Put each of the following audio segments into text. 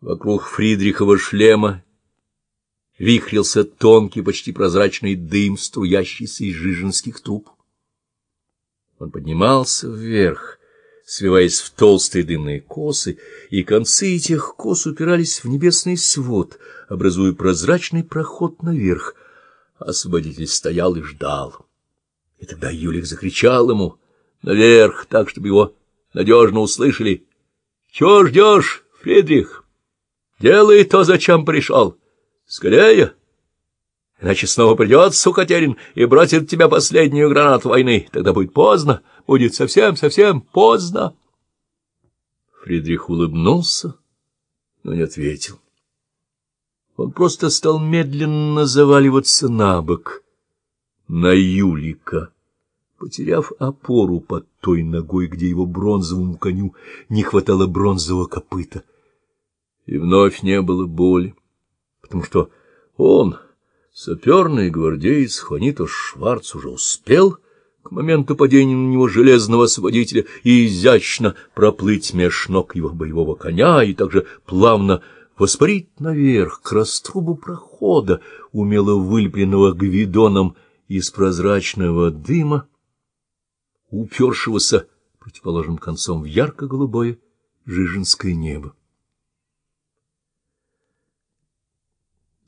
Вокруг Фридрихова шлема вихрился тонкий, почти прозрачный дым, струящийся из жиженских труб. Он поднимался вверх, свиваясь в толстые дымные косы, и концы этих кос упирались в небесный свод, образуя прозрачный проход наверх. Освободитель стоял и ждал. И тогда Юлик закричал ему наверх, так, чтобы его надежно услышали. — Чего ждешь, Фридрих? Делай то, зачем пришел. Скорее! Иначе снова придет Сухотерин и бросит в тебя последнюю гранату войны. Тогда будет поздно, будет совсем-совсем поздно. Фридрих улыбнулся, но не ответил. Он просто стал медленно заваливаться на бок, на Юлика, потеряв опору под той ногой, где его бронзовому коню не хватало бронзового копыта. И вновь не было боли, потому что он, саперный гвардеец Хуанитос Шварц, уже успел к моменту падения на него железного освободителя и изящно проплыть меж ног его боевого коня и также плавно воспарить наверх к раструбу прохода, умело вылепленного гвидоном из прозрачного дыма, упершегося противоположным концом в ярко-голубое жиженское небо.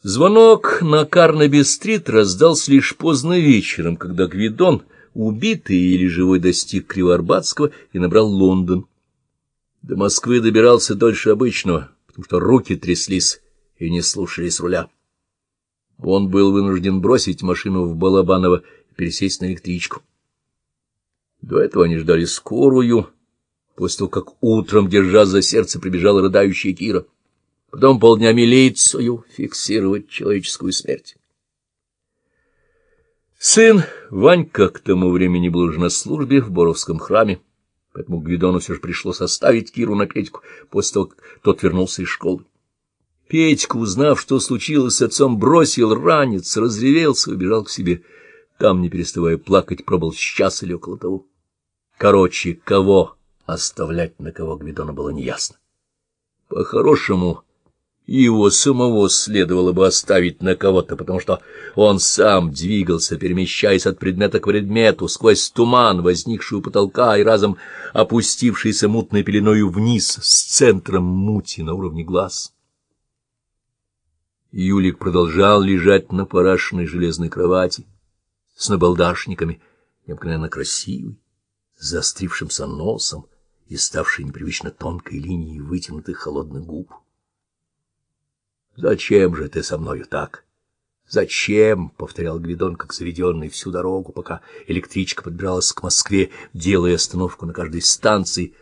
Звонок на Карнаби-стрит раздался лишь поздно вечером, когда Гвидон, убитый или живой, достиг Кривоарбатского и набрал Лондон. До Москвы добирался дольше обычного, потому что руки тряслись и не слушались руля. Он был вынужден бросить машину в Балабаново и пересесть на электричку. До этого они ждали скорую, после того, как утром, держа за сердце, прибежала рыдающая Кира потом полдня милицию фиксировать человеческую смерть. Сын Ванька к тому времени был уже на службе в Боровском храме, поэтому Гвидону все же пришлось оставить Киру на Петьку после того, как тот вернулся из школы. Петька, узнав, что случилось с отцом, бросил ранец, разревелся убежал к себе. Там, не переставая плакать, пробыл час или около того. Короче, кого оставлять на кого Гвидона было неясно. По-хорошему его самого следовало бы оставить на кого-то, потому что он сам двигался, перемещаясь от предмета к предмету, сквозь туман, возникший у потолка и разом опустившийся мутной пеленою вниз с центром мути на уровне глаз. Юлик продолжал лежать на парашенной железной кровати с набалдашниками, необыкновенно красивый, с заострившимся носом и ставшей непривычно тонкой линией вытянутых холодных губ. Зачем же ты со мною так? Зачем? — повторял Гвидон, как заведенный всю дорогу, пока электричка подбиралась к Москве, делая остановку на каждой станции.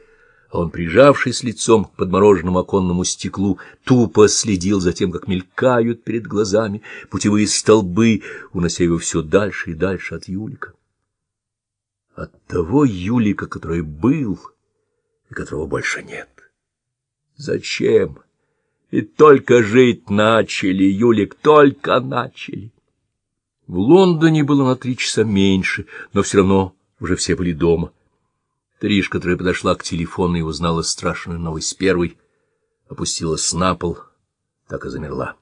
А он, прижавшись лицом к подмороженному оконному стеклу, тупо следил за тем, как мелькают перед глазами путевые столбы, унося его все дальше и дальше от Юлика. От того Юлика, который был и которого больше нет. Зачем? — и только жить начали, Юлик, только начали. В Лондоне было на три часа меньше, но все равно уже все были дома. Триш, которая подошла к телефону и узнала страшную новость первой, опустилась на пол, так и замерла.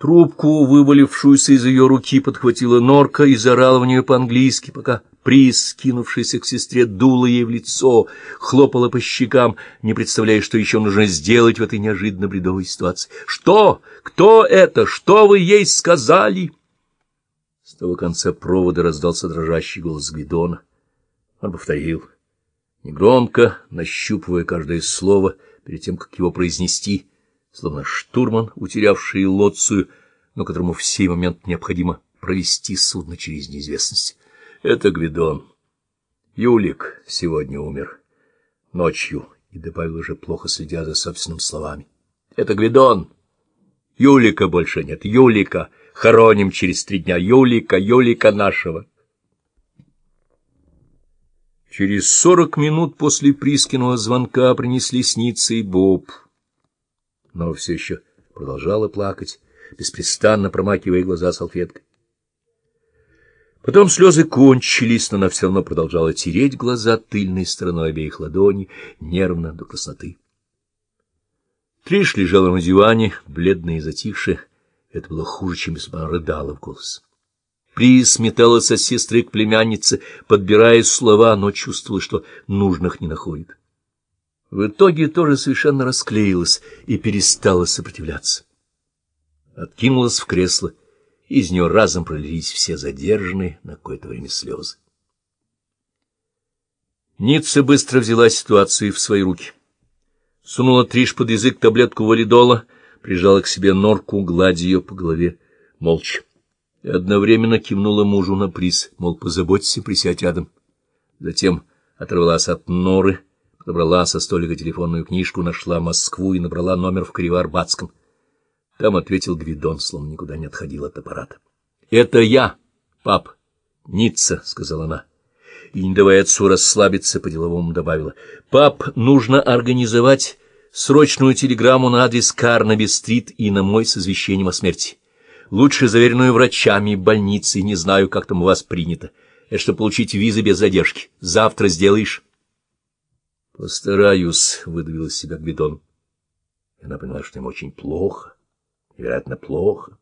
Трубку, вывалившуюся из ее руки, подхватила норка и заорала в нее по-английски, пока Приз, скинувшийся к сестре, дула ей в лицо, хлопала по щекам, не представляя, что еще нужно сделать в этой неожиданно бредовой ситуации. «Что? Кто это? Что вы ей сказали?» С того конца провода раздался дрожащий голос Гвидона. Он повторил, негромко, нащупывая каждое слово перед тем, как его произнести, словно штурман, утерявший лоцию, но которому в сей момент необходимо провести судно через неизвестность. Это Гвидон. Юлик сегодня умер. Ночью. И добавил уже плохо следя за собственными словами. Это Гвидон. Юлика больше нет. Юлика. Хороним через три дня. Юлика, Юлика нашего. Через сорок минут после Прискиного звонка принесли сниться и Боб. Но все еще продолжала плакать, беспрестанно промакивая глаза салфеткой. Потом слезы кончились, но она все равно продолжала тереть глаза тыльной стороной обеих ладоней, нервно до красноты. Триш лежала на диване, бледная и затихшая. Это было хуже, чем если бы она рыдала в голос. Приз металась от сестры к племяннице, подбирая слова, но чувствовала, что нужных не находит. В итоге тоже совершенно расклеилась и перестала сопротивляться. Откинулась в кресло, из нее разом пролились все задержанные на какое-то время слезы. Ницца быстро взяла ситуацию в свои руки. Сунула Триш под язык таблетку валидола, прижала к себе норку, гладя ее по голове, молча. И одновременно кивнула мужу на приз, мол, позаботься, присядь рядом. Затем оторвалась от норы, подобрала со столика телефонную книжку, нашла Москву и набрала номер в Кривоарбатском. Там ответил Гвидон, словно никуда не отходил от аппарата. — Это я, пап, Ницца, — сказала она и, не давая отцу расслабиться, по-деловому добавила. — Пап, нужно организовать срочную телеграмму на адрес Карнаби-стрит и на мой с извещением о смерти. Лучше заверенную врачами больницы, не знаю, как там у вас принято. Это чтобы получить визы без задержки. Завтра сделаешь? — Постараюсь, — выдавил из себя Гвидон. Она поняла, что ему очень плохо, невероятно плохо.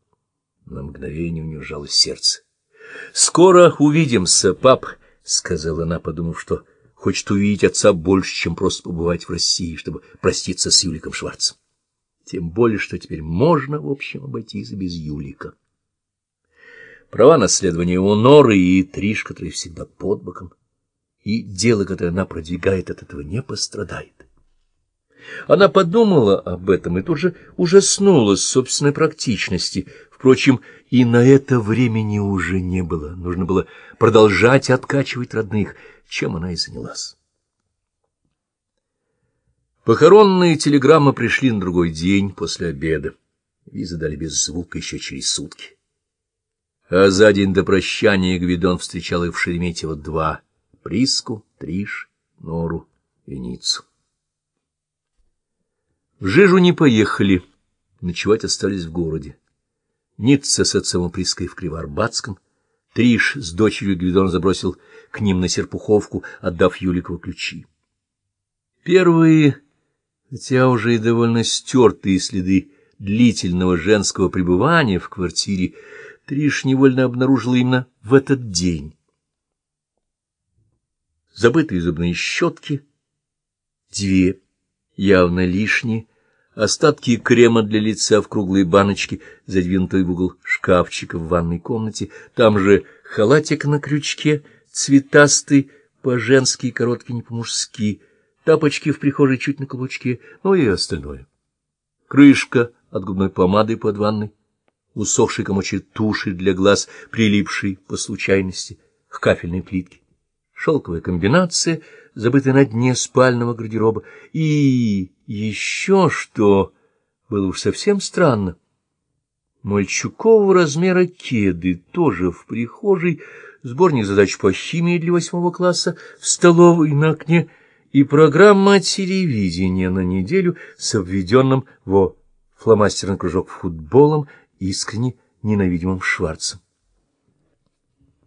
На мгновение у нее сжалось сердце. — Скоро увидимся, пап, —— сказала она, подумав, что хочет увидеть отца больше, чем просто побывать в России, чтобы проститься с Юликом Шварцем. Тем более, что теперь можно, в общем, обойтись без Юлика. Права наследования у Норы и Триш, который всегда под боком, и дело, которое она продвигает, от этого не пострадает. Она подумала об этом и тут же ужаснулась собственной практичности, Впрочем, и на это времени уже не было. Нужно было продолжать откачивать родных, чем она и занялась. Похоронные телеграммы пришли на другой день после обеда. Визы дали без звука еще через сутки. А за день до прощания Гвидон встречал их в Шереметьево два — Приску, Триш, Нору и Ниццу. В Жижу не поехали, ночевать остались в городе. Ницца с отцом Приской в Кривоарбатском. Триш с дочерью Гвидон забросил к ним на Серпуховку, отдав Юликову ключи. Первые, хотя уже и довольно стертые следы длительного женского пребывания в квартире, Триш невольно обнаружила именно в этот день. Забытые зубные щетки, две, явно лишние, Остатки крема для лица в круглой баночке, задвинутой в угол шкафчика в ванной комнате. Там же халатик на крючке, цветастый, по-женски, короткий, не по-мужски, тапочки в прихожей чуть на каблучке, ну и остальное. Крышка от губной помады под ванной, усохший комочек туши для глаз, прилипший по случайности к кафельной плитке, шелковая комбинация — забытый на дне спального гардероба. И еще что было уж совсем странно. Мальчукового размера кеды тоже в прихожей, сборник задач по химии для восьмого класса, в столовой на окне и программа телевидения на неделю с обведенным во фломастерный кружок футболом искренне ненавидимым Шварцем.